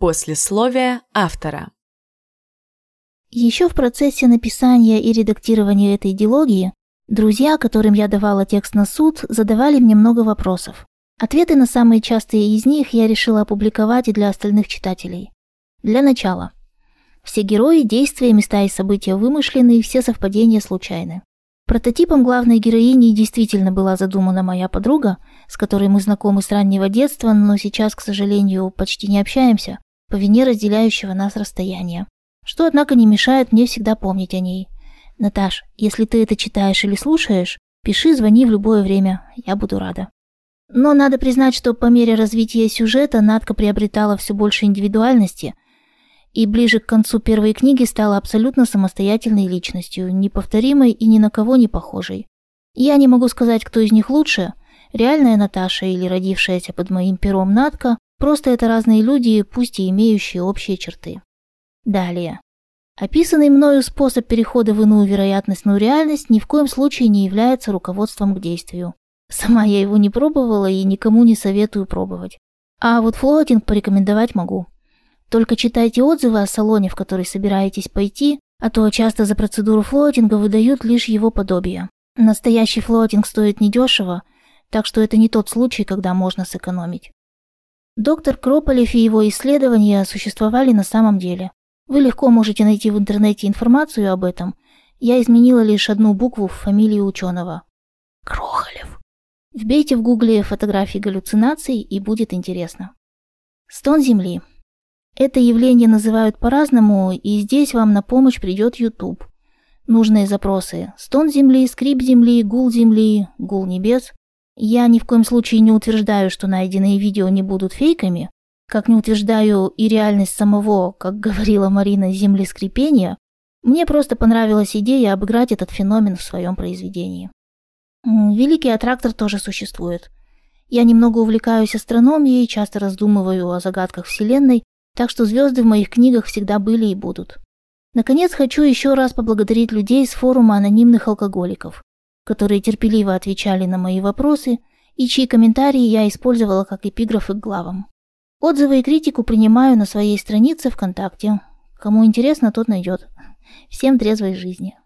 Послесловие автора. Еще в процессе написания и редактирования этой дилогии друзья, которым я давала текст на суд, задавали мне много вопросов. Ответы на самые частые из них я решила опубликовать и для остальных читателей. Для начала. Все герои, действия, места и события вымышлены, все совпадения случайны. Прототипом главной героини действительно была задумана моя подруга, с которой мы знакомы с раннего детства, но сейчас, к сожалению, почти не общаемся, по вине разделяющего нас расстояния. Что, однако, не мешает мне всегда помнить о ней. Наташ, если ты это читаешь или слушаешь, пиши, звони в любое время, я буду рада. Но надо признать, что по мере развития сюжета Надка приобретала все больше индивидуальности и ближе к концу первой книги стала абсолютно самостоятельной личностью, неповторимой и ни на кого не похожей. Я не могу сказать, кто из них лучше, реальная Наташа или родившаяся под моим пером Надка, просто это разные люди, пусть и имеющие общие черты. Далее. Описанный мною способ перехода в иную вероятностную реальность ни в коем случае не является руководством к действию. Сама я его не пробовала и никому не советую пробовать. А вот флотинг порекомендовать могу. Только читайте отзывы о салоне, в который собираетесь пойти, а то часто за процедуру флотинга выдают лишь его подобие. Настоящий флотинг стоит недешево, так что это не тот случай, когда можно сэкономить. Доктор Крополев и его исследования существовали на самом деле. Вы легко можете найти в интернете информацию об этом. Я изменила лишь одну букву в фамилии ученого. Крохолев. Вбейте в гугле фотографии галлюцинаций и будет интересно. Стон Земли. Это явление называют по-разному, и здесь вам на помощь придет YouTube. Нужные запросы. Стон Земли, скрип Земли, гул Земли, гул небес. Я ни в коем случае не утверждаю, что найденные видео не будут фейками, как не утверждаю и реальность самого, как говорила Марина, землескрипения. Мне просто понравилась идея обыграть этот феномен в своем произведении. Великий аттрактор тоже существует. Я немного увлекаюсь астрономией, часто раздумываю о загадках Вселенной, так что звезды в моих книгах всегда были и будут. Наконец, хочу еще раз поблагодарить людей с форума анонимных алкоголиков, которые терпеливо отвечали на мои вопросы и чьи комментарии я использовала как эпиграфы к главам. Отзывы и критику принимаю на своей странице ВКонтакте. Кому интересно, тот найдет. Всем трезвой жизни.